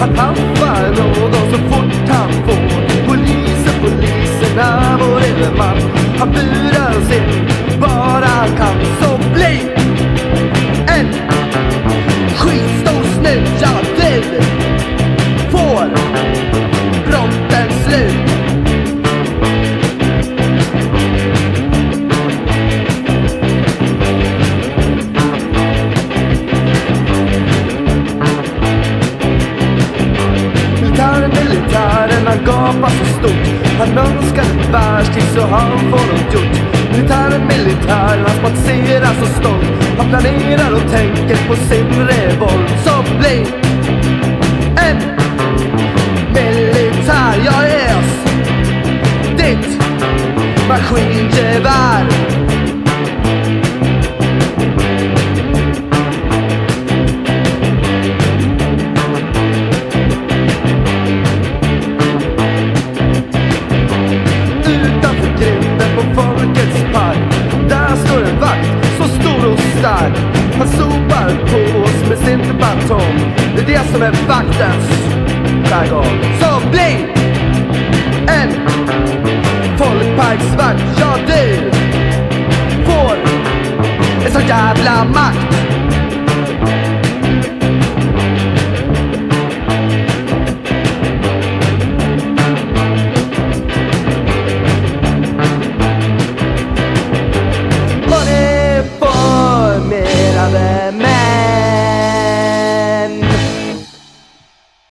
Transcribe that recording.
Han haffar någon så fort han får. Polisen, poliserna, vår man. Han burar in, bara han kan skapa han så stort. Han önskar ett världskrig så han får något gjort. Militären, militären, han spatserar så stolt. Han planerar och tänker på sin revolt. Så bli Han sopar på oss med sin batong Det är det som är vaktens jargong Så bli en folkparksvakt. Ja, du får en sån jävla makt.